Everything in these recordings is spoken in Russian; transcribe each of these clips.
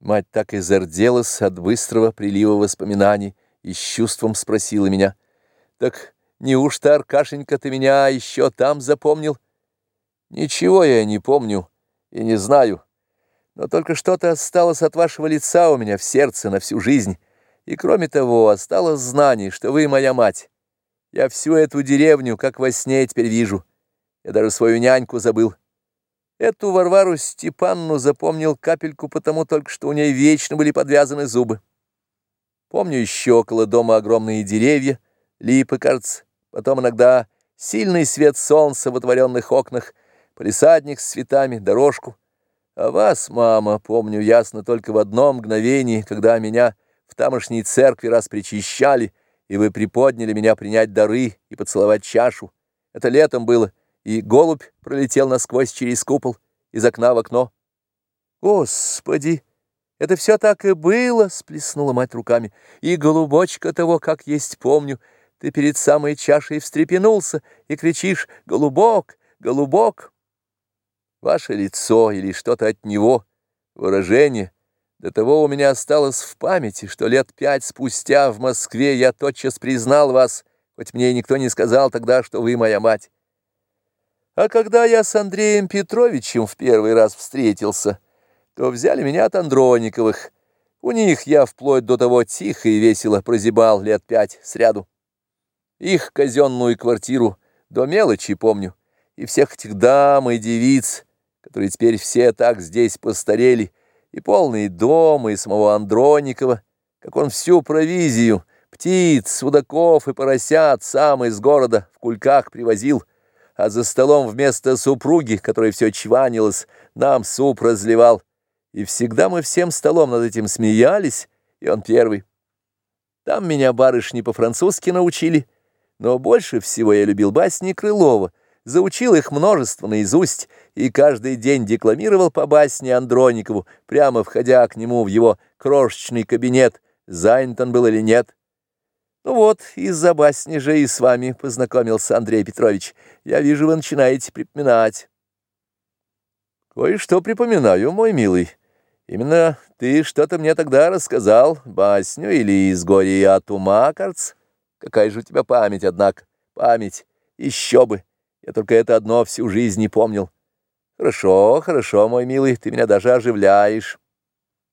Мать так и зарделась от быстрого прилива воспоминаний и с чувством спросила меня. «Так неужто, Аркашенька, ты меня еще там запомнил?» «Ничего я не помню и не знаю, но только что-то осталось от вашего лица у меня в сердце на всю жизнь, и кроме того осталось знание, что вы моя мать. Я всю эту деревню, как во сне, теперь вижу. Я даже свою няньку забыл». Эту Варвару Степанну запомнил капельку, потому только что у ней вечно были подвязаны зубы. Помню еще около дома огромные деревья, липы, кажется, потом иногда сильный свет солнца в отворенных окнах, полисадник с цветами, дорожку. А вас, мама, помню ясно только в одном мгновении, когда меня в тамошней церкви раз причащали, и вы приподняли меня принять дары и поцеловать чашу. Это летом было, и голубь пролетел насквозь через купол из окна в окно. «Господи, это все так и было!» — сплеснула мать руками. «И голубочка того, как есть помню, ты перед самой чашей встрепенулся и кричишь «Голубок! Голубок!» Ваше лицо или что-то от него, выражение, до того у меня осталось в памяти, что лет пять спустя в Москве я тотчас признал вас, хоть мне никто не сказал тогда, что вы моя мать. А когда я с Андреем Петровичем в первый раз встретился, то взяли меня от Андрониковых. У них я вплоть до того тихо и весело прозябал лет пять сряду. Их казенную квартиру до мелочи помню, и всех этих дам и девиц, которые теперь все так здесь постарели, и полный дом, и самого Андроникова, как он всю провизию, птиц, судаков и поросят сам из города в кульках привозил, а за столом вместо супруги, которая все чванилась, нам суп разливал. И всегда мы всем столом над этим смеялись, и он первый. Там меня барышни по-французски научили, но больше всего я любил басни Крылова, заучил их множество наизусть и каждый день декламировал по басне Андроникову, прямо входя к нему в его крошечный кабинет, занят он был или нет. Ну вот, из-за басни же и с вами познакомился Андрей Петрович. Я вижу, вы начинаете припоминать. Кое-что припоминаю, мой милый. Именно ты что-то мне тогда рассказал, басню или из горя от ума, кажется. Какая же у тебя память, однако. Память. Еще бы. Я только это одно всю жизнь не помнил. Хорошо, хорошо, мой милый, ты меня даже оживляешь.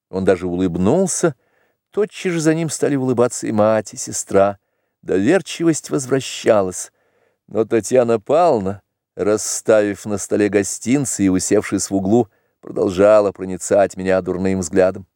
Он даже улыбнулся, — Тотчас же за ним стали улыбаться и мать, и сестра. Доверчивость возвращалась. Но Татьяна Павловна, расставив на столе гостинцы и усевшись в углу, продолжала проницать меня дурным взглядом.